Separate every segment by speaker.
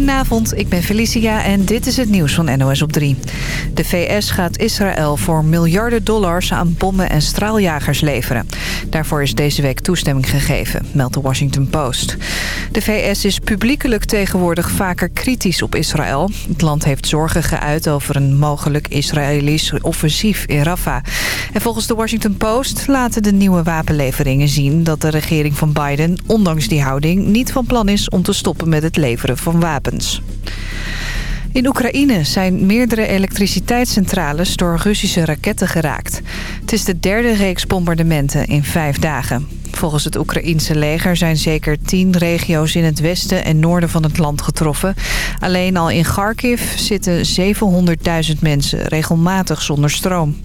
Speaker 1: Goedenavond, ik ben Felicia en dit is het nieuws van NOS op 3. De VS gaat Israël voor miljarden dollars aan bommen en straaljagers leveren. Daarvoor is deze week toestemming gegeven, meldt de Washington Post. De VS is publiekelijk tegenwoordig vaker kritisch op Israël. Het land heeft zorgen geuit over een mogelijk Israëlisch offensief in Rafah. En volgens de Washington Post laten de nieuwe wapenleveringen zien... dat de regering van Biden, ondanks die houding, niet van plan is om te stoppen met het leveren van wapens. In Oekraïne zijn meerdere elektriciteitscentrales door Russische raketten geraakt. Het is de derde reeks bombardementen in vijf dagen. Volgens het Oekraïense leger zijn zeker tien regio's in het westen en noorden van het land getroffen. Alleen al in Kharkiv zitten 700.000 mensen regelmatig zonder stroom.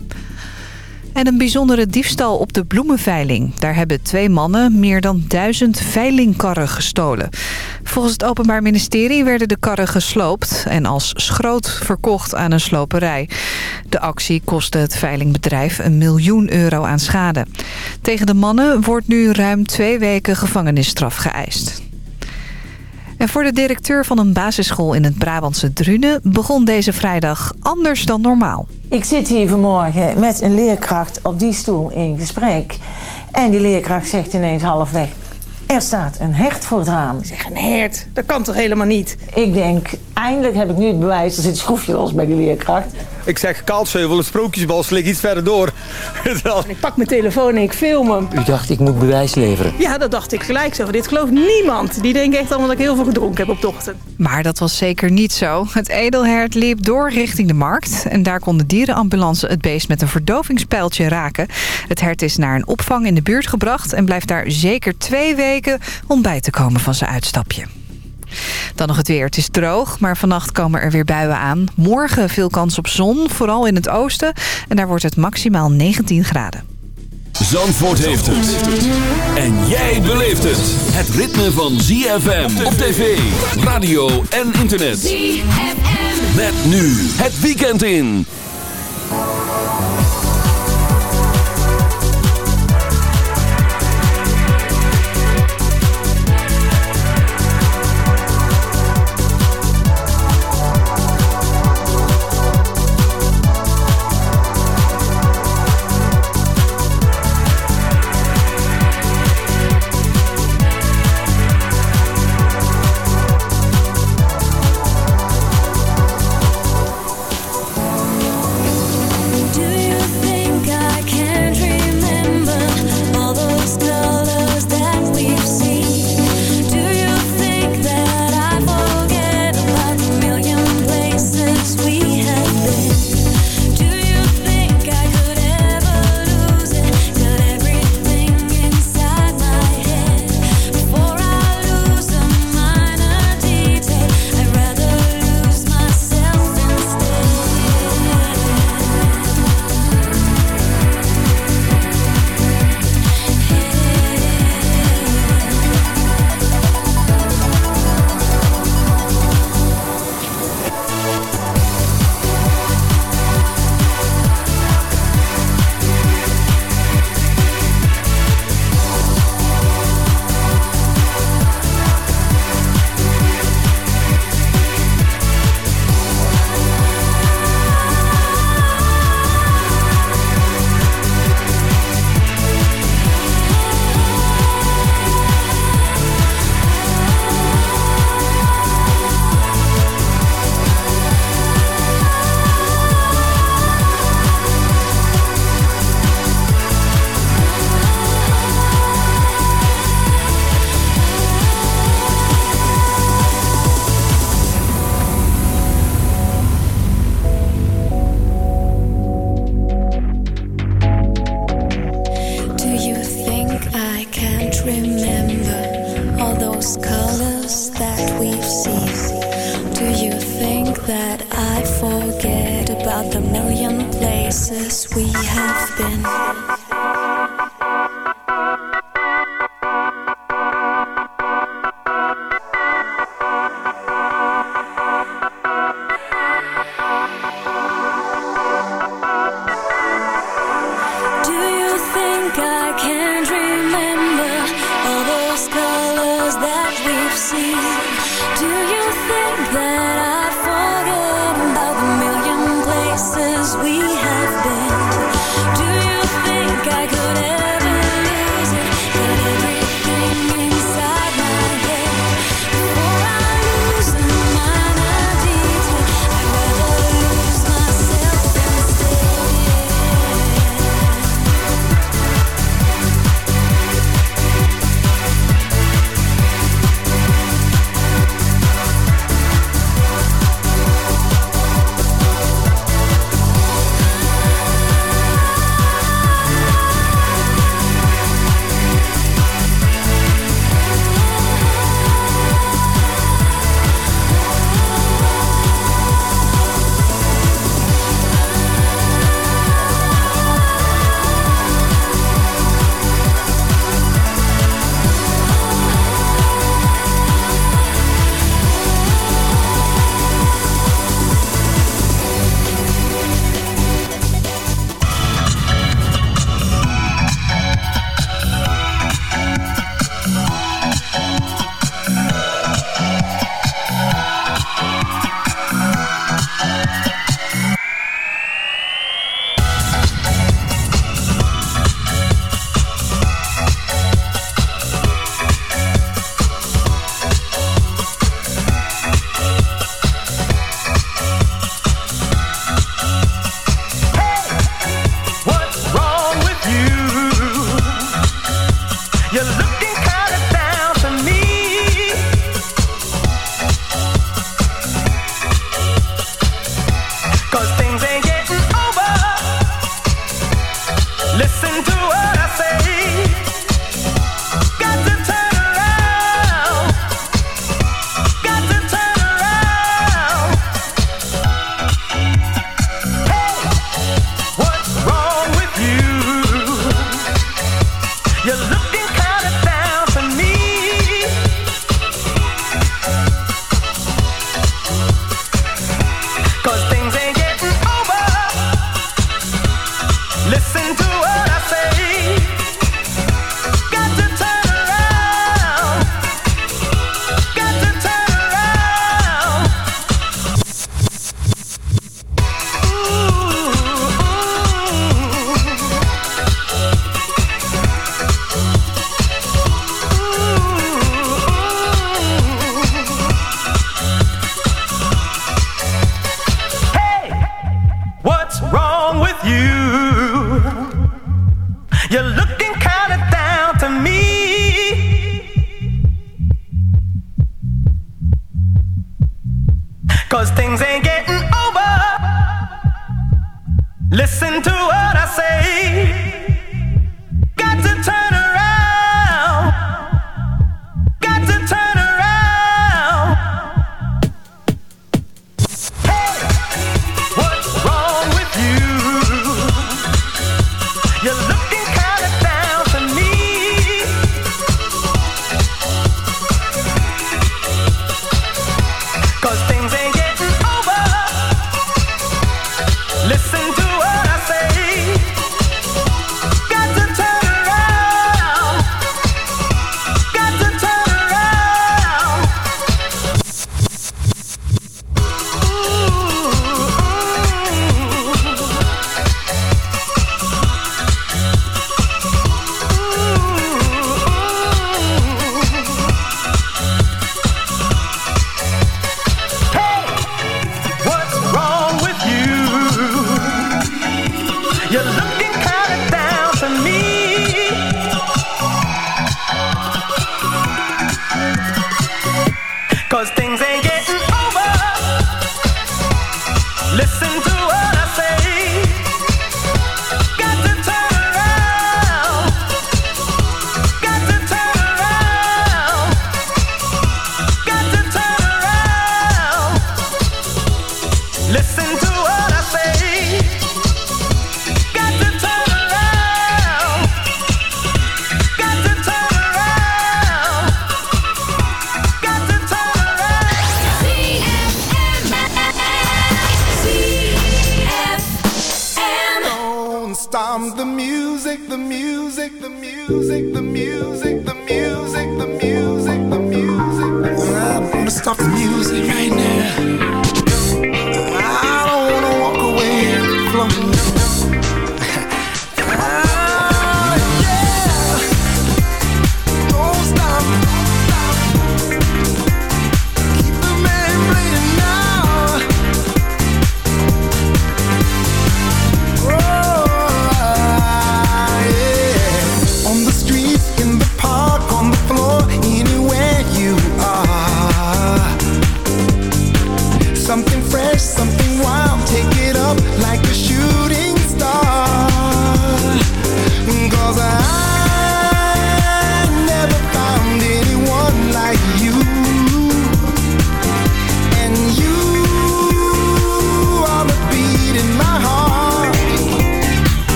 Speaker 1: En een bijzondere diefstal op de bloemenveiling. Daar hebben twee mannen meer dan duizend veilingkarren gestolen. Volgens het Openbaar Ministerie werden de karren gesloopt... en als schroot verkocht aan een sloperij. De actie kostte het veilingbedrijf een miljoen euro aan schade. Tegen de mannen wordt nu ruim twee weken gevangenisstraf geëist. En voor de directeur van een basisschool in het Brabantse Drunen... begon deze vrijdag anders dan normaal.
Speaker 2: Ik zit hier vanmorgen met een leerkracht op die stoel in gesprek. En die leerkracht zegt ineens halfweg... Er staat een hert voor het raam.
Speaker 3: Ik zeg, een hert? Dat kan toch helemaal niet?
Speaker 2: Ik denk, eindelijk heb ik nu het bewijs. Er zit een schroefje los bij die leerkracht.
Speaker 4: Ik zeg, Kaalsheuvel, het sprookjesbos ligt iets verder door.
Speaker 3: En ik pak mijn telefoon en ik film hem.
Speaker 5: U dacht, ik moet bewijs leveren?
Speaker 3: Ja, dat dacht ik gelijk zo. Dit gelooft niemand. Die denkt echt allemaal dat ik heel veel gedronken heb op de ochtend.
Speaker 1: Maar dat was zeker niet zo. Het edelhert liep door richting de markt. En daar kon de dierenambulance het beest met een verdovingspijltje raken. Het hert is naar een opvang in de buurt gebracht... en blijft daar zeker twee weken om bij te komen van zijn uitstapje. Dan nog het weer. Het is droog, maar vannacht komen er weer buien aan. Morgen veel kans op zon, vooral in het oosten. En daar wordt het maximaal 19 graden.
Speaker 6: Zandvoort heeft het. En jij beleeft het. Het ritme van ZFM op tv, radio en internet. ZFM. Met nu het weekend in.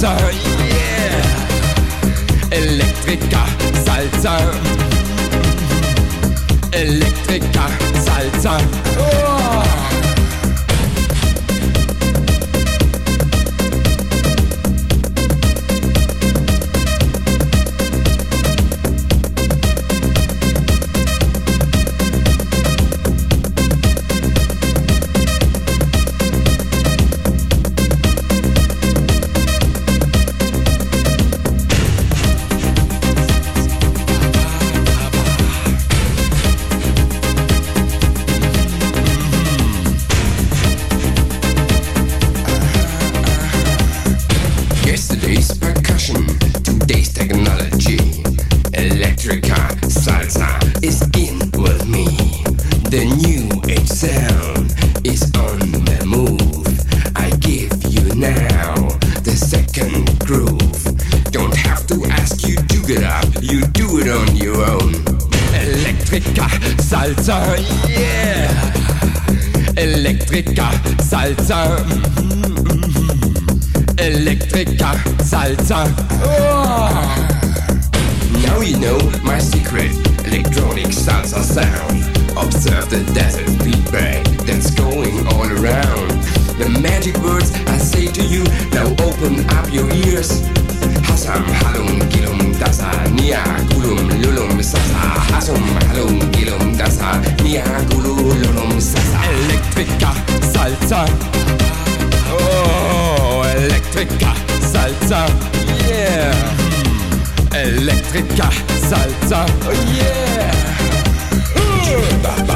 Speaker 7: Salsa, yeah. Elektrika, Salsa. Elektrika, Salsa. Oh. your ears. Hasam halum gilum dasa gulum lulum sasa. Halum gilum dasa lulum sasa. Salsa. Oh, electrica salsa. Yeah. electrica salsa. Oh yeah.
Speaker 8: Mm.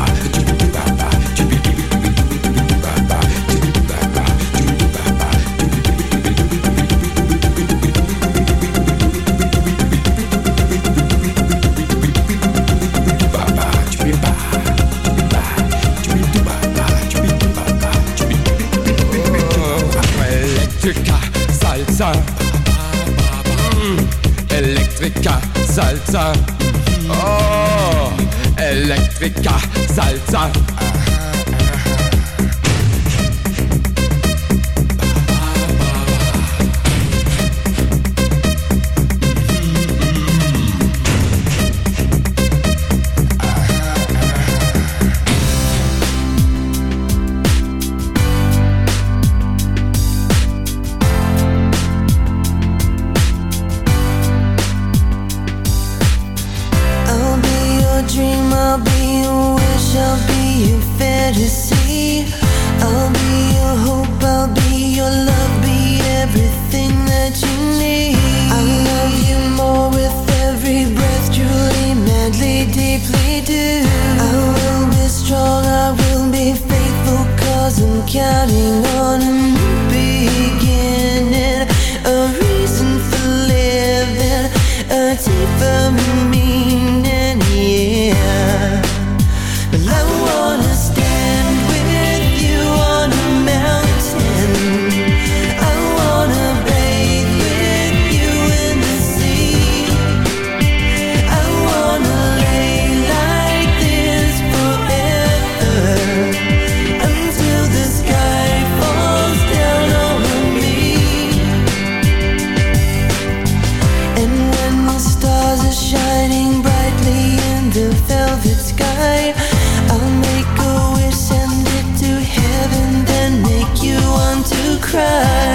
Speaker 8: Cry.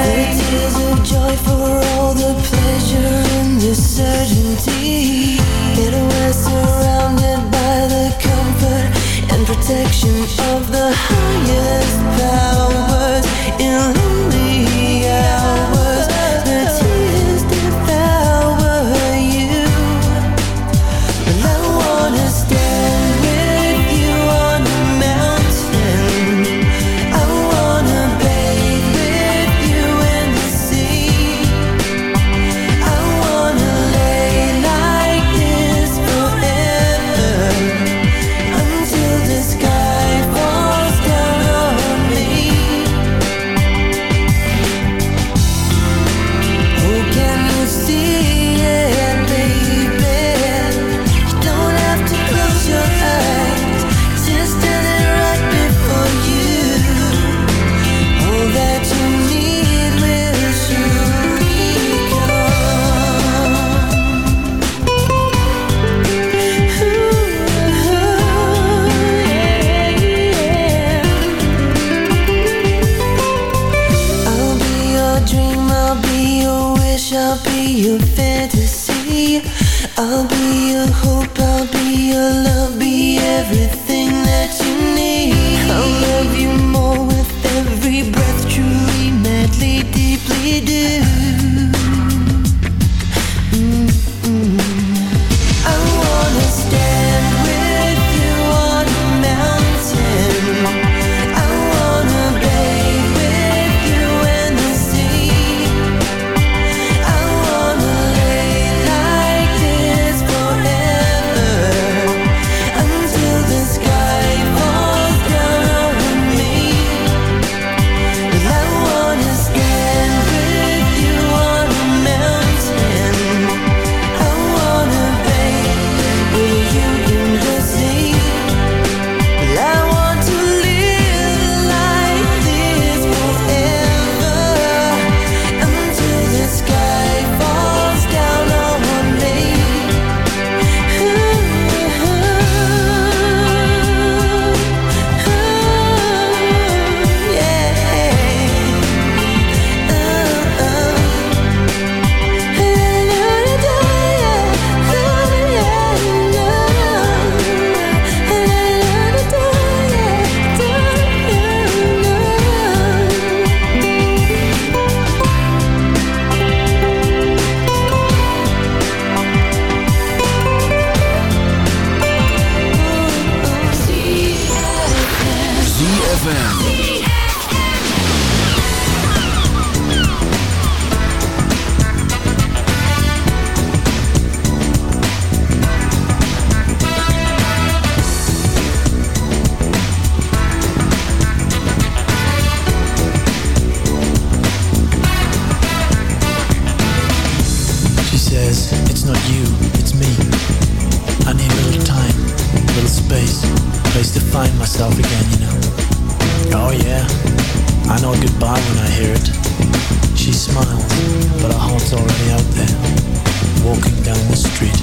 Speaker 9: Walking down the street,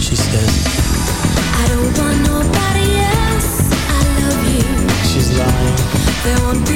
Speaker 9: she says,
Speaker 6: I don't want nobody else. I love you.
Speaker 9: She's lying,
Speaker 6: There won't be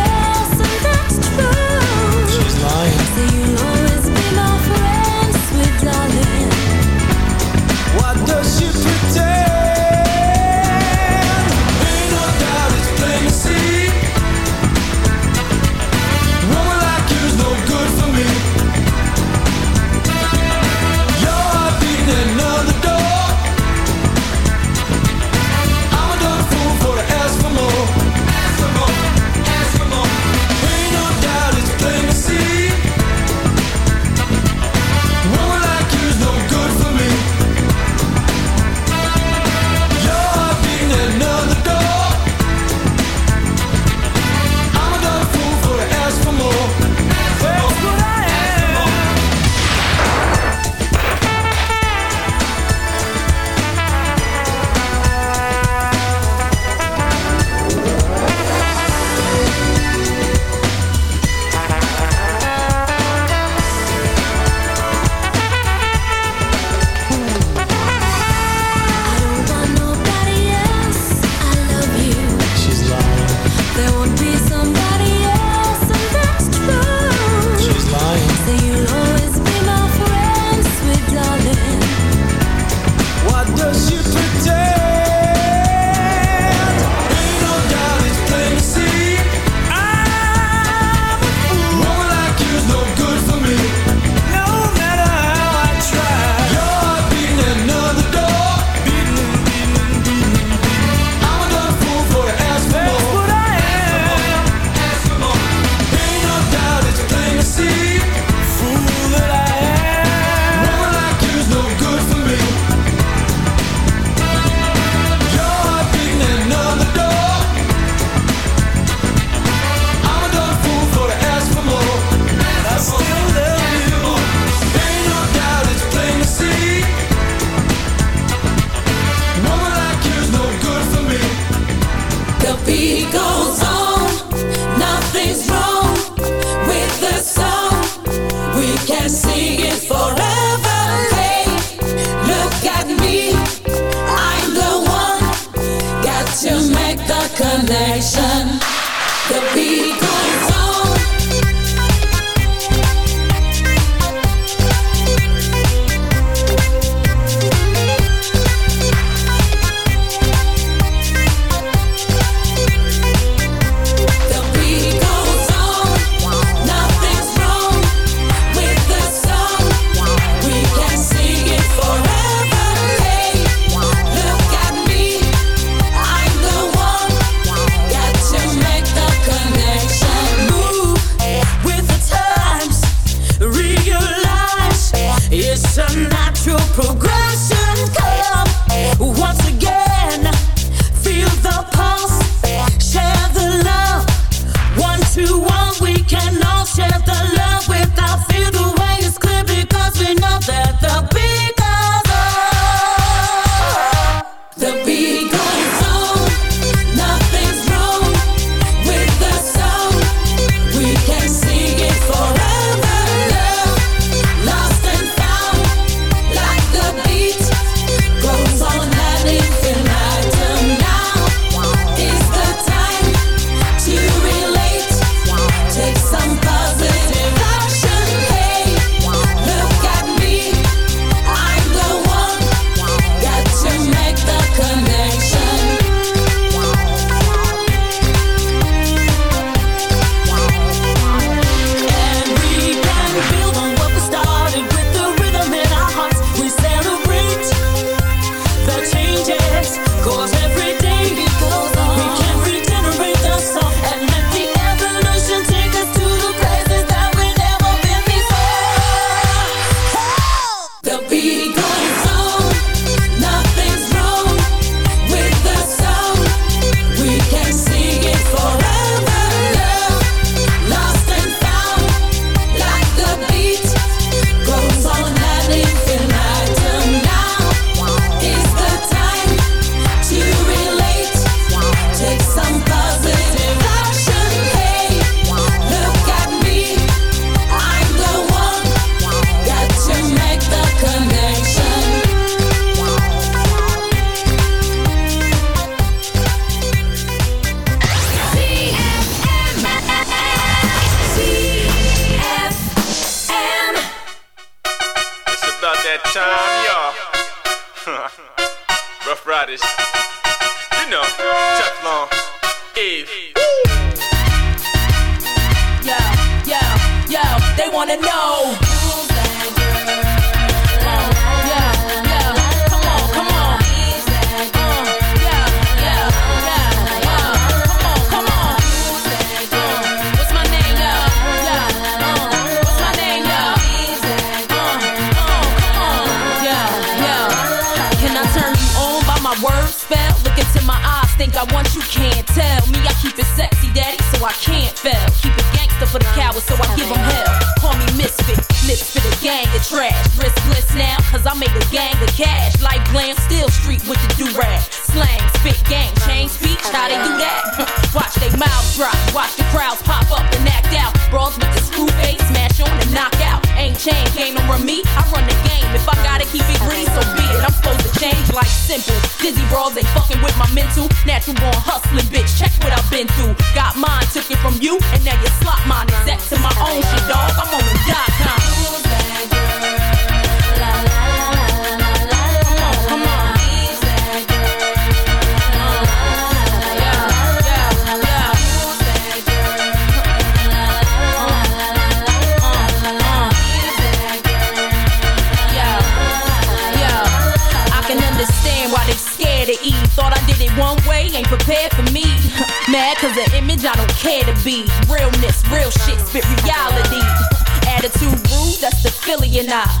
Speaker 9: pretend?
Speaker 10: Be. Realness, real shit, spit reality. Attitude rude, that's the Philly and I.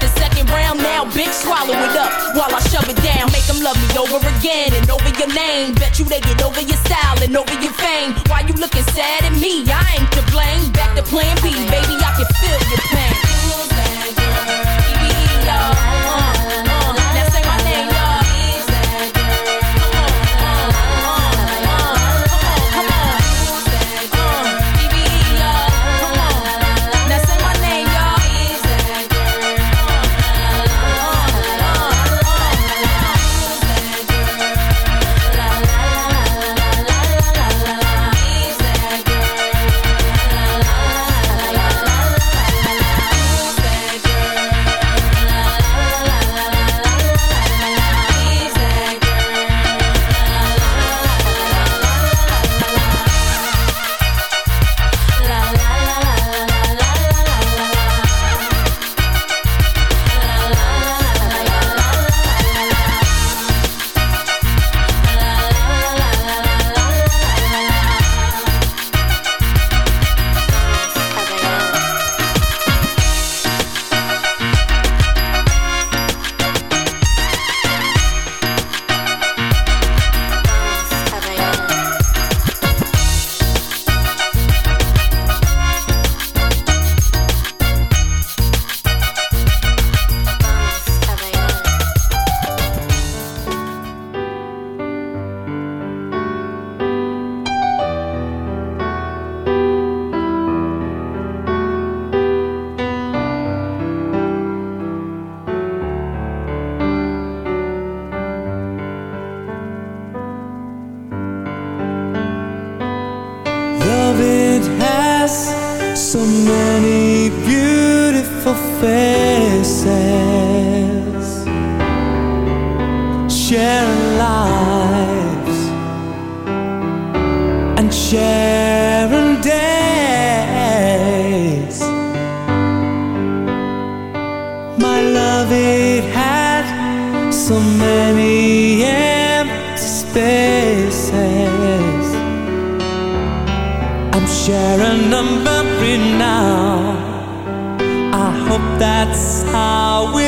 Speaker 10: the second round, now bitch swallow it up while I shove it down. Make them love me over again and over your name. Bet you they get over your style and over your fame. Why you looking sad at me? I ain't
Speaker 11: sharing lives and sharing days. My love, it had so many empty spaces. I'm sharing a memory now. I hope that's how
Speaker 2: we.